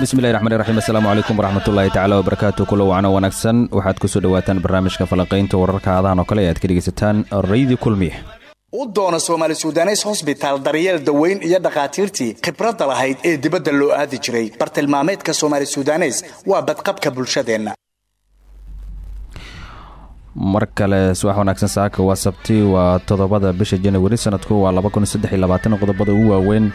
bismillahi raxmaan raxiim assalaamu calaykum waraxmatullaahi tacala wabarakaatu kula wacno wanaagsan. Waxaad ku soo dhowaataan barnaamijka falanqaynta wararka aadahan oo kale e aad ka dhegaysataan raydi kulmiye u doona soomaali sudanes hosbitaal daryeel daweyn iyo dhakhaatiirtii khibradda lahayd ee dibadda loo aadi jiray. Bartilmaameedka soomaali sudanes waa badqabka bulshadeenna mar kale subax wanaagsan saaka waa sabti waa toddobada bisha janawari sanadku waa qodobada ugu waaweyn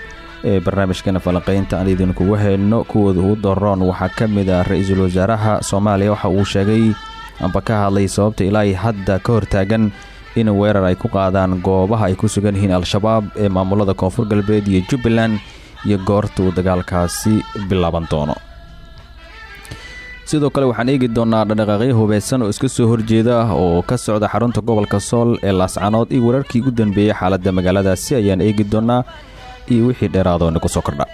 ee barnaamijkeena falanqaynta. Aan idinkugu hayno kuwooda ugu daroon waxaa ka mid ah ra'iisul wasaaraha soomaaliya. Waxa uu sheegay amba ka hadlay sababta ilaa hadda ka hortaagan in weerar ay ku qaadaan goobaha ay ku sugan yihiin al-shabaab ee maamulada koonfur galbeed iyo jubbaland iyo goorta uu dagaalkaasi bilaaban doono sidoo kale waxaan eegi doonaa dhaqdhaqaaqyo hubeysan oo iska soo horjeeda oo ka socda xarunta gobolka sool ee laascanood iyo wararkii ugu dambeeyey xaaladda magaaladaasi ayaan eegi doonaa iyo wixii dheeraadoo nagu soo kordha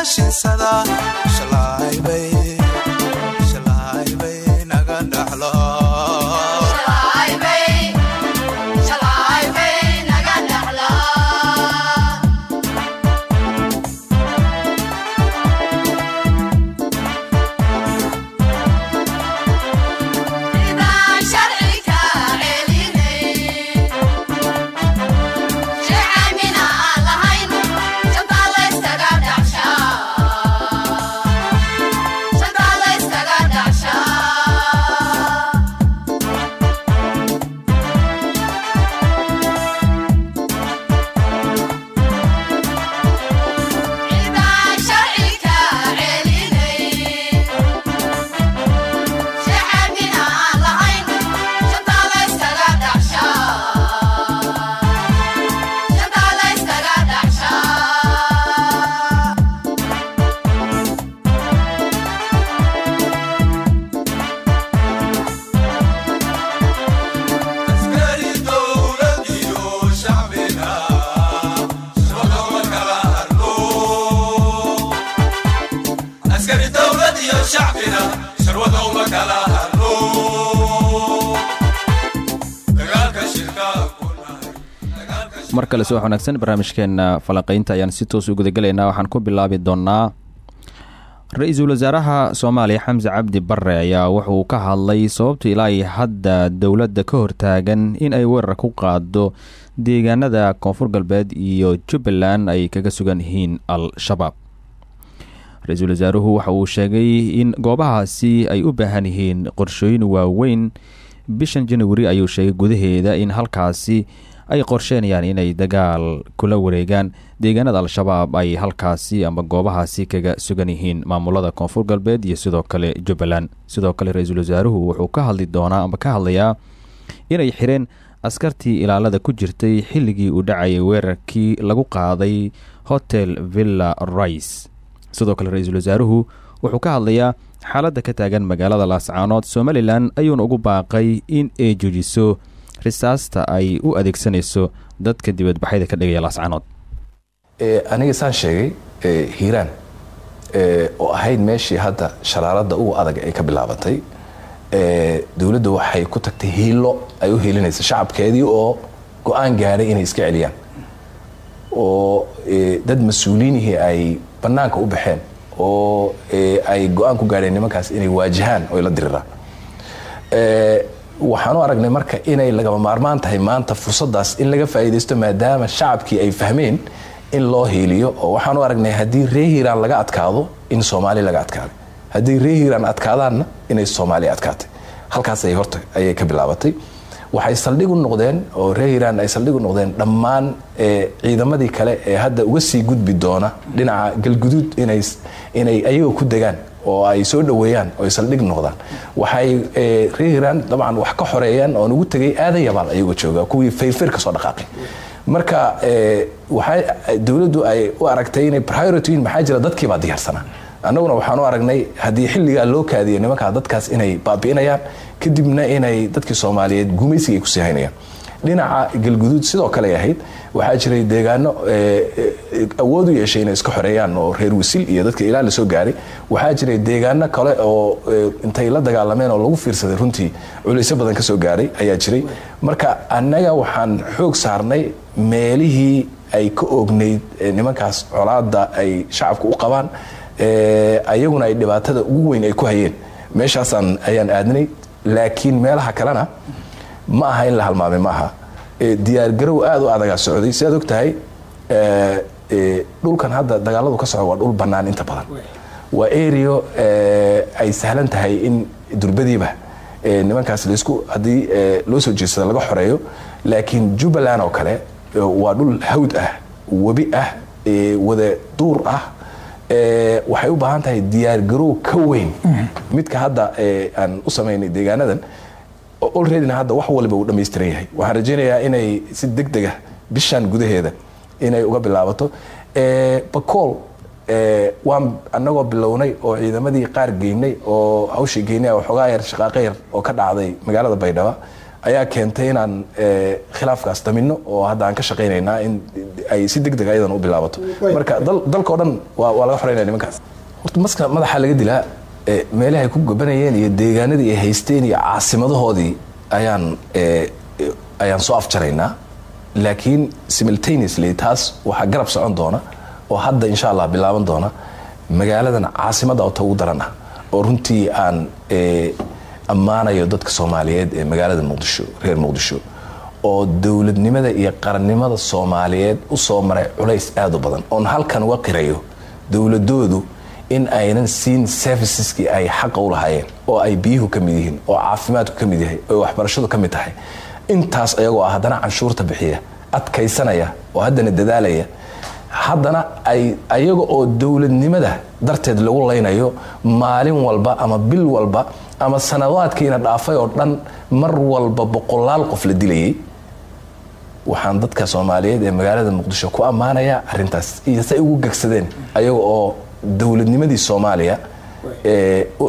mar kale subax wanaagsan barnaamijkeena falanqaynta ayaan si toos u gudagelaynaa waxaan ku bilaabi doonaa ra'iisul wasaaraha soomaaliya xamse cabdi bare ayaa wuxuu ka hadlay sababta ilaa hadda dowladda ka hortaagan in ay weerar ku qaado deegaanada koonfur galbeed iyo jubbaland ay kaga sugan yihiin al-shabaab. Ra'iisul wasaaruhu waxa uu sheegay in goobahaasi ay u baahan yihiin qorshooyin waaweyn. Bishan janawari ayuu sheegay gudaheeda in halkaasi ay qorsheenayaan inay dagaal kula wareegaan deegaanada al-shabaab ay halkaasi ama goobahaasi kaga sugan yihiin maamulada koonfur galbeed iyo sidoo kale jubbaland. Sidoo kale ra'iisul wasaaruhu wuxuu ka hadli doonaa ama ka hadlayaa inay xireen askartii ilaalada ku jirtay xilligii uu dhacayay weerarkii lagu qaaday hotel villa rice. Sidoo kale ra'iisul wasaaruhu wuxuu ka hadlayaa xaaladda ka taagan magaalada laascaanood somalilan ayuuna ugu baaqay in ay joojiso risaasta ay u adeegsanayso dadka dibadbaxyada ka dhigaya laascaanood aniga saan sheegay hiiraan oo ahayd meeshii hadda shalaalada ugu adag ay ka bilaabatay dowladda waxay ku tagtay hiilo ay u hiilinaysa shacabkeedii oo go'aan gaadhay inay iska celiyaan. Oo dad mas'uuliinihii ay bannaanka u baxeen oo ay go'aan ku gaadheen nimankaas inay waajahaan oo la diriraan waxaan u aragnay marka inay lagama maarmaan tahay maanta fursaddaas in laga faa'iidaysto maadaama shacabkii ay fahmeen in loo hiiliyo. Oo waxaan u aragnay haddii ree hiiraan laga adkaado in soomaali laga adkaaday haddii ree hiiraan adkaadaanna inay soomaaliya adkaatay. Halkaas ay horta ayay ka bilaabatay. Waxay saldhig u noqdeen oo ree hiiraan ay saldhig u noqdeen dhammaan ciidamadii kale ee hadda uga sii gudbi doona dhinaca galguduud inay ayagoo ku degaan oo ay soo dhoweeyaan oo ay saldhig noqdaan. Waxay ree hiiraan dabcan wax ka xoreeyaan oon ugu tegay aadan yabaal ayagoo jooga kuwii fayrfayr ka soo dhaqaaqay. Marka waxay dowladdu ay u aragtay inay priority maxaa jira dadkii baa diyaarsanaa annaguna waxaan u aragnay haddii xilligaa loo kaadiyo nimankaa dadkaas inay baabi'inayaan kadibna inay dadkii soomaaliyeed gumaysiga ay ku sii haynayaan dhinaca galguduud sidoo kale ahayd waxaa jiray deegaano awood u yeeshay inay iska xoreeyaan oo reer wisil iyo dadka ilaa la soo gaaray. Waxaa jiray deegaano kale oo intay la dagaalameen oo lagu fiirsaday runtii culaysyo badan ka soo gaaray ayaa jiray. Marka annaga waxaan xoog saarnay meelihii ay ka oognayd nimankaas colaada ay shacabka u qabaan ayaguna ay dhibaatada ugu weyn ay ku hayeen. Meeshaasaan ayaan aadnay laakiin meelaha kalena ma aha in la halmaamay maaha. Diyaargarow aada u adagaa socday. Sidaad og tahay dhulkan hadda dagaaladu ka soco waa dhul bannaan inta badan. Waa ario ay sahlan tahay in durbadiiba nimankaas laysku haddii loo soo jeedsada laga xoreeyo. Laakiin jubbaland oo kale waa dhul hawd ah webi ah wada duur ah. Waxay u baahan tahay diyaargarow ka weyn. Midka hadda aan u samaynay deegaanadan olreadyna hadda wax waliba uu dhammaystiran yahay. Waxaan rajaynayaa inay si deg dega bishan gudaheeda inay uga bilaabato. Bacool waan annagoo bilownay oo ciidamadii qaar geynay oo hawshii geynay waxoogaa yar shaqaaqo yar oo ka dhacday magaalada baydhabo ayaa keentay inaan khilaafkaas damino oo hadda aan ka shaqaynaynaa in ay si deg deg ayadan u bilaabato. Marka dalkao dhan waa laga xoreynaya nimankaas. Horta maska madaxa laga dilaa meelahay ku gabanayeen iyo deegaanadii ay haysteen iyo caasimadahoodii ayaan ayaan soo afjaraynaa. Laakiin simultaneously taas waxaa garab socon doona oo hadda insha allah bilaaban doona magaaladan caasimadda ota ugu daran ah oo runtii aan ammaanayo dadka soomaaliyeed ee magaalada muqdisho reer muqdisho oo dowladnimada iyo qarannimada soomaaliyeed u soo maray culays aad u badan. Oon halkan uga qirayo dowladoodu in aynan siin serviceskii ay xaqa u lahaayeen oo ay biyuhu ka mid yihiin oo caafimaadku ka mid yahay oo waxbarashadu ka mid tahay. Intaas ayagoo ah haddana canshuurta bixiya adkaysanaya oo haddana dadaalaya haddana ay ayaga oo dowladnimada darteed lagu laynayo maalin walba ama bil walba ama sanadaadkiina dhaafay oo dhan mar walba boqolaal qof la dilayay. Waxaan dadka soomaaliyeed ee magaalada muqdisho ku ammaanayaa arintaas iyo say ugu gegsadeen ayaga oo dowladnimadii soomaaliya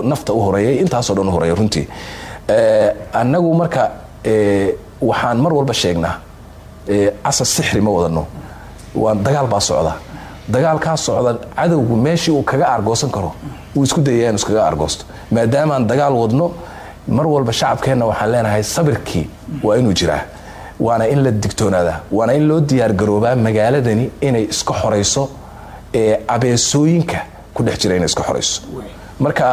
nafta u horeeyay intaasoo dhan u horreeya runtii. Annagu marka waxaan mar walba sheegnaa casar sixri ma wadano waa dagaal baa socda dagaalkaa socda cadowgu meeshii uu kaga argoosan karo wuu isku dayaya inu iskaga argoosto maadaamaan dagaal wadno mar walba shacabkeenna waxaan leenahay sabirkii waa inuu jiraa. Waana in la digtoonaadaa waana in loo diyaargaroobaa magaaladani inay iska xorayso abeesooyinka ku dhex jira inay iska xorayso marka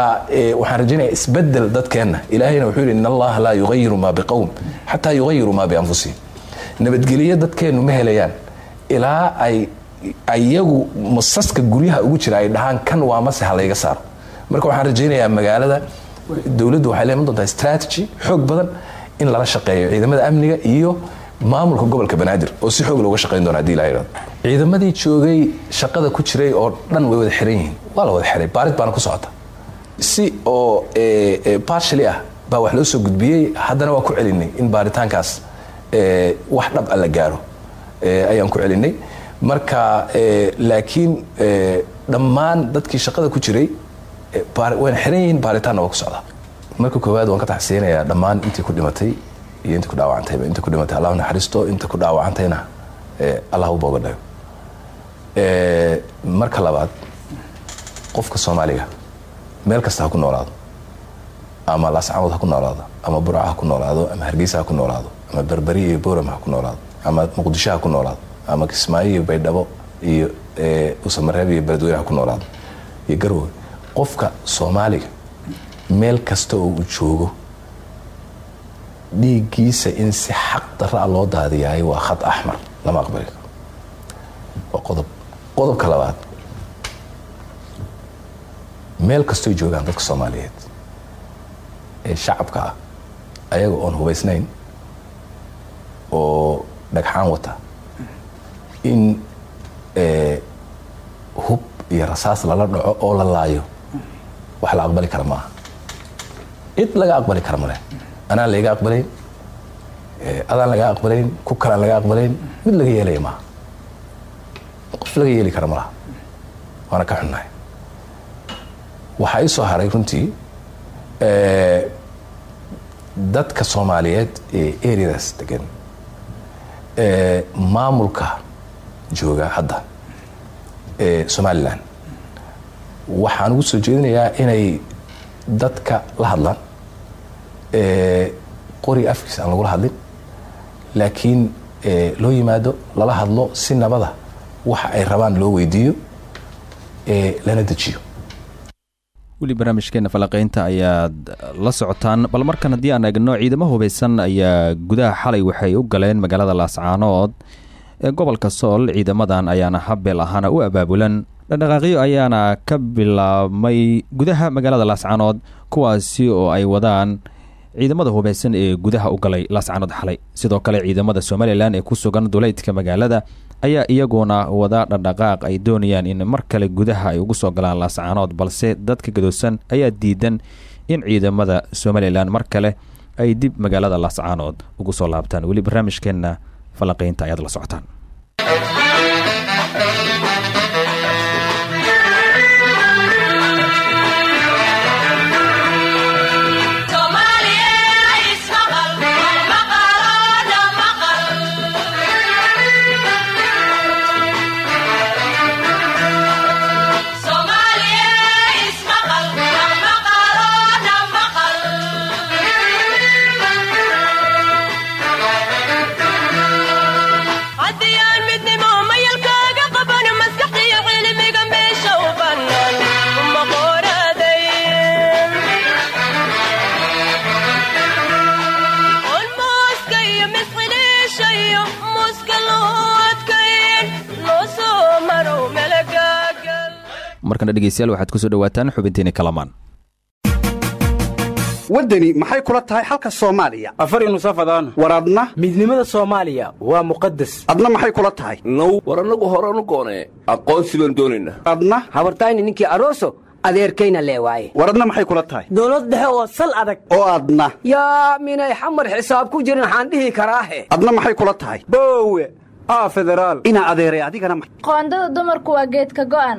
waxaan rajaynaya isbeddel dadkeenna. Ilaahayna wuxuu yidhi in allaha laa yugayiru maa biqowm xataa yugayiru maa bianfusihim. Nabadgelyo dadkeennu ma helayaan. Ilaa ay ayagu masaska guryaha ugu jira ay dhahaan kan waa mase ha layga saaro. Marka waxaan rajaynayaa magaalada dowladdu waxay leeman doontaa strategy xoog badan in lala shaqeeyo ciidamada amniga iyo maamulka gobolka banaadir oo si xoog looga shaqayn doona haddii la ciidamadii joogay shaqada ku jiray oo dhan way wada xiran yihiin. Waa la wada xiray baarid baana ku socota. Si oo partially ah baa wax loo soo gudbiyey haddana waa ku celinay in baaritaankaas wax dhab a la gaaro. Ayaan ku celinay. Marka laakiin dhammaan dadkii shaqada ku jiray wayna xiran yihiin baaritaanna waa ku socdaa marka koowaad waan ka taxsiinayaa dhammaan intii ku dhimatay iyo intii ku dhaawacantayba intii ku dhimatay allah naxariisto inta ku dhaawacantayna allah u booga dhayo marka labaad qofka soomaaliga meel kasta ha ku noolaado ama laascamood ha ku noolaado ama burca ha ku noolaado ama hargeysa ha ku noolaado ama berberi iyo boram ha ku noolaado ama muqdisho ha ku noolaado ama kismaayo iyo baydhabo iyo usamareeb iyo beledweyne ha ku noolaado. Iyo garwowe qofka soomaaliga meel kasta oo uu joogo dhiiggiisa in si xaq darra a loo daadiyahay waa khad axmar lama aqbali karo waa qodob. Qodobka labaad. Meel kastoy joogaan dadka soomaaliyeed ee shacabka ah ayaga oon hubaysnayn oo dhagxaan wata in hub iyo rasaas lala dhaco oo la laayo wax la aqbali kara maaha. Cid laga aqbali kara male anaan layga aqbalayn adaan laga aqbalayn ku kalaan laga aqbalayn mid laga yeelaya maaha qof laga yeeli kara malaha waana ka xunnahay. Waxaa ii soo haray runtii dadka soomaaliyeed ee areadaas degan maamulka jooga hadda ee somalilan waxaan ugu soo jeedinayaa inay dadka la hadlaan qori afkiisa aan lagula hadlin laakiin loo yimaado lala hadlo si nabada waxa ay rabaan loo weydiiyo lana dejiyo. Weli barnaamijkeena falaqaynta ayaad la socotaan. Bal markan haddii aan eegno ciidamo hubaysan ayaa gudaha xalay waxay u galeen magaalada laascaanood ee gobolka sool ciidamadan ayaana habeel ahaana u abaabulan. Dhaqdhaqaaqyo ayaana ka bilaabmay gudaha magaalada laascaanood kuwaasi oo ay wadaan ciidamada hubaysan ee gudaha u galay laascaanood xalay. Sidoo kale ciidamada somalilan ee ku sugan duleydka magaalada ayaa iyaguna wada dhaqdhaqaaq ay doonayaan in mar kale gudaha ay ugu soo galaan laascaanood balse dadka gadoosan ayaa diidan in ciidamada somalilan mar kale ay dib magaalada laascaanood ugu soo laabtaan. Weli barnaamijkeenna falanqaynta ayaad la socotaan markana dhegeystayaal waxaad ku soo dhawaataan xubinteeni kalamaan. Waddani maxay kula tahay xalka soomaaliya? Afari nusafadaan war adna? Midnimada soomaaliya waa muqadas adna maxay kula tahay? Now war annagu horanu goonee aqoonsi baan doonaynaa adna? Habartayni ninkii aroso adeerkayna lee waaye. War adna maxay kula tahay? Dowlad dhexe oo sal adag. Oo adna. Yaa minay xamar xisaab ku jirin waxaan dhihi karaahe adna maxay kula tahay? Boowe aa federaal. Inaa adeeray adigana qoondada dumarku waa geedka go'an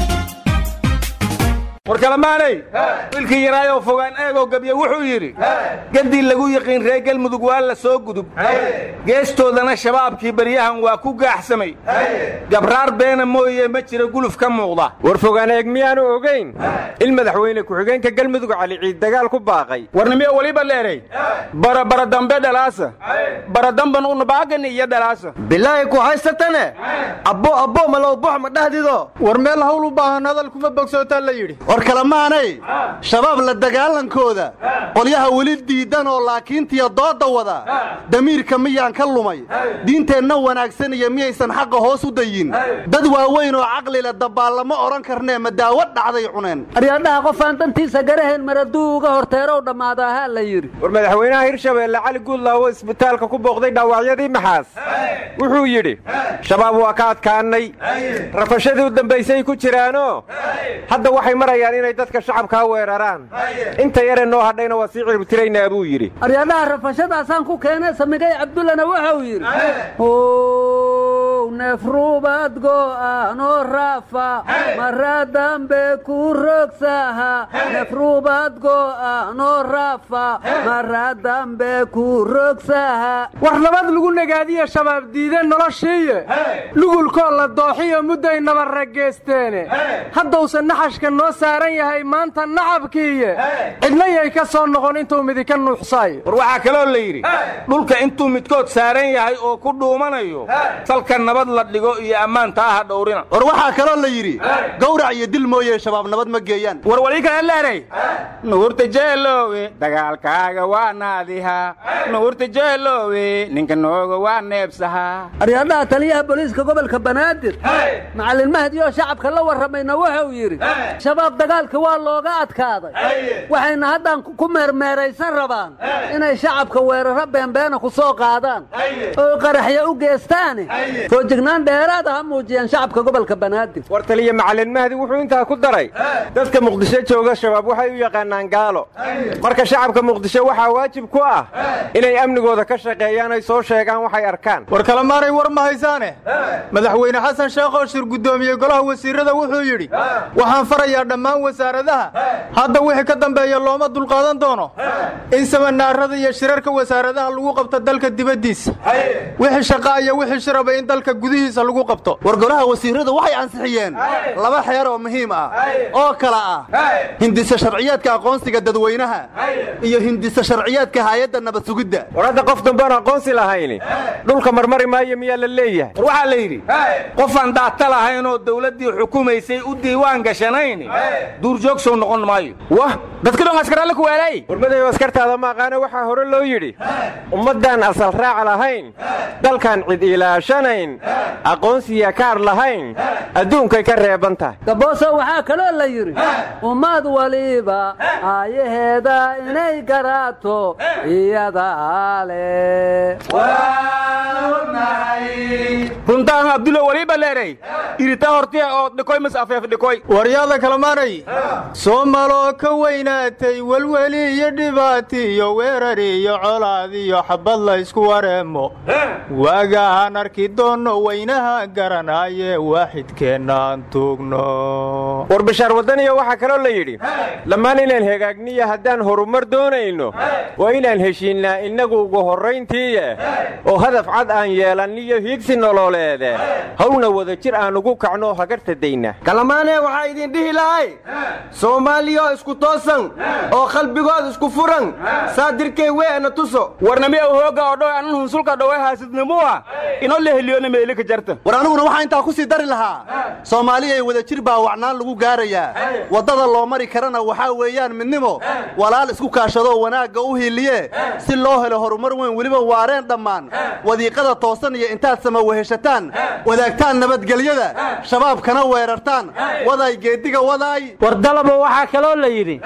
war kalamaanay wiilkii yaraayoo fogaan eegoo gebye wuxuu yidhi gaddii lagu yiqiin reer gelmudug waa la soo gudub. Geestoodana shabaabkii baryahan waa ku gaaxsamay. Gabraar beena mooye ma jira guluf ka muuqda. War fogaan eeg miyaanu ogayn il madaxweyne ku-xigeenka galmudug cali ciid dagaal ku baaqay. Warnimiyo weliba leeray. Barabara dambe dhalaasa. Baradamban unabaagan iyo dhalaasa. Bilaahi ku haysatane? Abbo abbo malow box ma dhahdido war meel hawl u baahan hadal kuma bogsootaa la yidhi war war kalemaanay shabaab la dagaalankooda qolyaha weli diidan oo laakiintiya doodda wada. Damiirka miyaan ka lumay? Diinteenna wanaagsan iyo miyaysan xaqa hoos u dayin. Dad waaweyn oo caqlile dabaallama odhan karnee ma daawo dhacday cuneen. Aryadhaha qofaan dantiisa garaheen maraduu uga horteerow dhammaadaa la yidhi. War madaxweynaha hirshabeelle cali guudlaawo isbitaalka ku booqday dhaawacyadii maxaas wuxuu yidhi shabaab waa ka adkaannay rafashadii u dambaysay ku jiraanoo? Hadda waxay marayaan inay dadka shacabkaa weeraraan. Inta yare noo hadhayna waa sii cirbtiraynaa buu yidhi. Aryadhaha rafashadaasaan ku keenay samigay cabdullana wuxuu yidhi ow neefruubad go'aanoo raafa mara dambe ku rogsaha. Neefruubad go'aanoo raafa mara dambe ku rogsaha. War nabad lagu nagaadiye shabaab diideen noloshiiye lugulkoo la dooxiyo mudday nabarrageesteene haddausan naxashka noo saaran yahay maanta nacabkiiye cidna yay ka soo noqon intuu midika nuuxsaayo war waxaa kaloo la yidhi dhulka intuu midkood saaran yahay oo ku dhuumanayo salka nabad la dhigo iyo ammaanta aha dhowrina. War waxaa kaloo la yidhi gawrac iyo dil mooye shabaab nabad ma geeyaan. War wali kale leeray nuurta jeeloowe dagaalkaaga waa naadiha. Nuurta jeeloowe ninka nooga waa neebsahaa aryadhaha taliyaha booliiska gobolka banaadir. Macallin mahdi oo shacabka la warramayna wuxuu yidhi shabaab dagaalka waa looga adkaaday. Waxayna haddaan ku meermeeraysan rabaan inay shacabka weeraro beenbeena ku soo qaadaan oo qaraxya u geestaane foojignaan dheeraada ha muujiyaan shacabka gobolka banaadir war taliya macallin mahdi wuxuu intaa ku daray dadka muqdisho jooga shabaab waxay u yaqaanaan gaalo. Marka shacabka muqdisho waxaa waajib ku ah inay amnigooda ka shaqeeyaan ay soo sheegaan waxay arkaan. War kalemaanay war ma haysaane? Madaxweyne xasan sheekh oo shir guddoomiyey golaha wasiirrada wuxuu yidhi waxaan farayaa dhammaan wasaaradaha. Hadda wixii ka dambeeya looma dulqaadan doono. In samanaarada iyo shirarka wasaaradaha lagu qabto dalka dibaddiisa. Wixii shaqaa iyo wixii shiraba in dalka gudihiisa lagu qabto. War golaha wasiirradu waxay ansixiyeen laba xeer oo muhiim ah. Oo kala ah. Hindisa sharciyaadka aqoonsiga dadweynaha. Iyo hindisa sharciyaadka haayadda nabad sugidda war hadda qof dambean aqoonsi lahayni dhulka marmari maayo miyaa la leeyahay? War waxaa la yidhi qofaan daata lahaynoo dawladdii xukumaysay u diiwaan gashanayn duurjoogsow noqon maayo. Wah dadka dhan askaralle ku weelay warmadayo askartaada ma aqaana waxaa hore loo yidhi ummaddaan asal raac lahayn dalkan cid ilaashanayn aqoonsiya kaar lahayn adduunkay ka reeban tahay gabooso waxaa kaloo la yidhi ummad waliba aayaheeda inay garaato iyadaa le leeray irita hortiya oo dhikoy mas afeef dhikoy waryaada kalamaanay soomaloo ka weynaatay welweli iyo dhibaati iyo weerar iyo colaad iyo xabad la ysku wareemo. Waagaan arki doonno weynaha garanaaye waaxidkeennaan tuugno. War bishaar waddaniya waxaa kaloo la yidhi dhammaan inaan hagaagniya haddaan horumar doonayno waa inaan heshiinnaa innagu ugu horrayntiiye. Oo hadaf cad aan yeelanniyo hiigsi nololeede. Hawna wada jir aan ugu kacno hagarta dayna. Kalamaanee waxaa idin dhihi lahay. Soomaaliyoo isku toosan oo qalbigood isku furan. Saadirkay weena tuso. Warnamiya hooga oo dhow anan hunsulka dhowe haasidnimuwa inoo la heliyona meelika jarta. War aniguna waxaa intaa ku sii dari lahaa. Soomaaliyay wada jir baa wacnaan lagu gaarayaa. Waddada loo mari karana waxaa weeyaan midnimo. Walaal isku kaashadoo wanaagga u hiiliye. Si loo helo horumar weyn weliba waareen dhammaan. Wadiiqada toosan iyo intaad sama weheshataan wadaagtaan nabadgelyada shabaabkana weerartaan. Waday geeddiga wadaay war dalabo waxaa kaloo la yidhi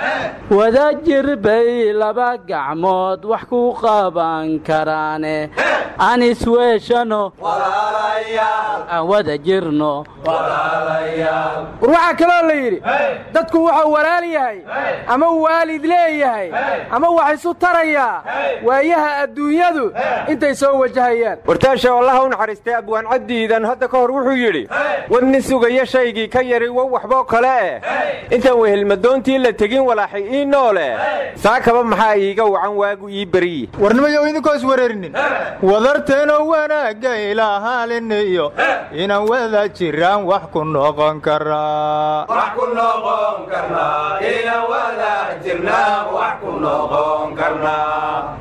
wadajir bay laba gacmood wax ku qaban karaane. Aan isweeshano aan wada jirno. War waxaa kaloo la yidhi dadku wuxuu walaal yahay ama waalid leeyahay ama wax isu tarayaa waayaha adduunyadu intay soo wajahayaan. Wartaasha allaha u naxariistay abwaan caddiidan hadda ka hor wuxuu yidhi wadni sugaya shaygii ka yari wow waxboo kale. Eh intaan wehelmadoontii la tegin walaaxi ii noole. Saakaba maxaa iiga wacan waagu ii beriye warnimayow idinkoo iswareerinin wadarteenoo wanaagga ilaahaaliniyo inaan wada jiraan wax ku noqon karaa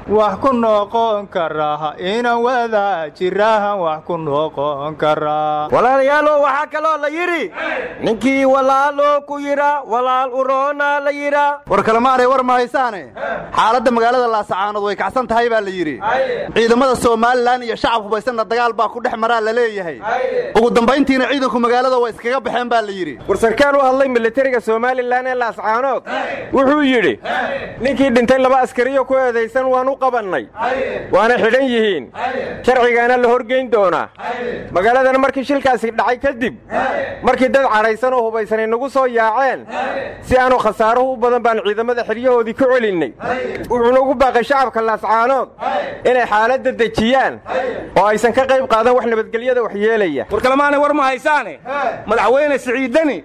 wax ku noqon karaa inaan wada jiraahan wax ku noqon karaa walaalayaalow waxaa kaloo la yidhi ninkii walaaloo ku yidha walaal uroona la yidha war kalemaanay war mahaysaane xaaladda magaalada laasacaanood way kacsan tahay baa la yidhi. Ciidamada somalilan iyo shacab hubaysanna dagaal baa ku dhex maraa la leeyahay. Ugu dambayntiina ciidanku magaalada waa iskaga baxeen baa la yidhi. War sarkaal u hadlay militariga somalilan ee laascaanood wuxuu yidhi ninkii dhintay laba askariyo ku eedaysan waan u qabannay. Waana xidhan yihiin. Sharcigaana la horgeyn doonaa. Magaaladan markii shilkaasi dhacay kadib. Markii dad cadhaysan oo hubaysanay nagu soo yaaceen. Si aanu khasaaruhu u badan baan ciidamada xeryahoodii ku celinnay. Wuxuuna ugu baaqay shacabka laascaanood inay xaaladda dejiyaan oo aysan ka qayb qaadan wax nabadgelyada waxyeelaya war kalemaanay war ma haysaane. Madaxweyne siciidani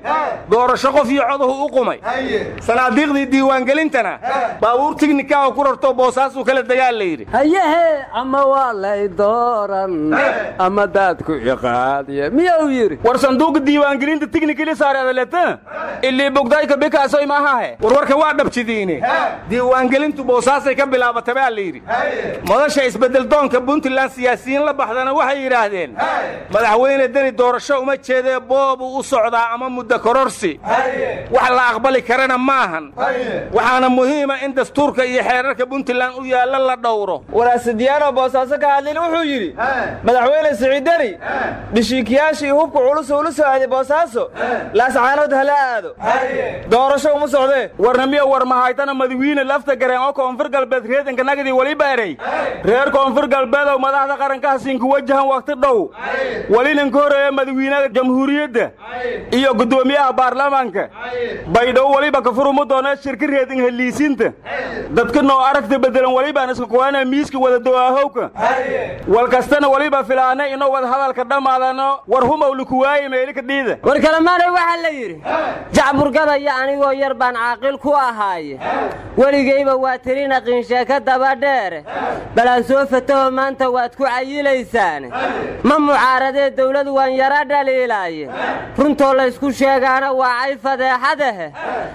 doorasho qof iyo coduhu u qumay. Sanaadiiqdii diiwaangelintana baabuur tignika oo ku rarto boosaasuu kala dagaal la yidhi. Hayehe ama waa lay dooran ama daadku iqaadiye miyuu yidhi war sanduuqa diiwaangelinta tignikili saareedaleta ilii bogdayka bikaasoy maahahe warwarka waa dhabjidiine diiwaangelintu boosaasay ka bilaabata baa la yidhi. Madasha isbeddeldoonka puntland siyaasiyiin la baxdana waxay yidhaahdeen madaxweyne deni doorasho uma jeedee boobuu u socdaa ama muddo kororsi. Wax la aqbali karana maahan. Waxaana muhiima in dastuurka iyo xeerarka puntland u yaalla la dhowro. Waraasadiyaanoo boosaaso ka hadlin wuxuu yidhi madaxweyne siciidani dhishiikiyaashii hubka culus ula soo aaday boosaaso laascaanood hala aado. Doorasho uma socdee warna miya war mahaytana madawiine lafta gareen oo koonfur galbeed reedanka nagadii weli baaray reer koonfur galbeedow madaxda qarankaha sinku wajahan wakhti dhow. Welinanka horreeya madawiinaha jamhuuriyadda iyo guddoomiyaha baarlamaanka. Baydhow weliba kafuruma doona shirka reedin heliisinta. Dadka noo aragta bedelan welibaan iska kuwaana miiska wada do'aahowka wal kastana weliba filaana inoo wada hadalka dhammaadano war humawli kuwaaye meelika dhiida war kalemaanay waxaa la yidhi jacburgadaya anigoo yar baan caaqil ku ahaaye. Weligayba waa tirina qiinsheeka dabadheere balaan soo fataho maanta waad ku cayilaysaane ma mucaaradee dawladu waan yara dhaliilaaye. Runtoo laysku sheegaana waa cay fadeexadahe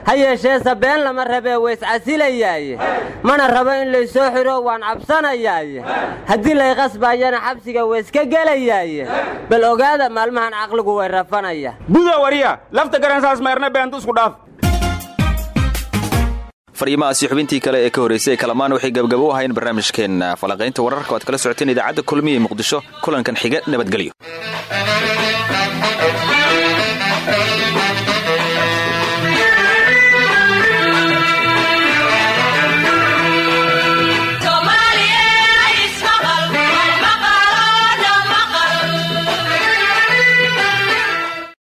ha yeesheese been lama rabee wayscasilayaaye mana rabo in laysoo xidho waan cabsanayaaye. Haddii lay qasbaayana xabsiga wayska gelayaaye. Bal ogaada maalmahan caqligu way rafanaya. Buda wariya lafta garansaas meerne beentu isku dhaaf. Fariimahaasi xubintii kale ee ka horraysay kalamaan waxay gabgabo u ahayn barnaamijkeenna falanqaynta wararka oad kala socoteen idaacadda kulmiya muqdisho kulankan xiga nabadgelyo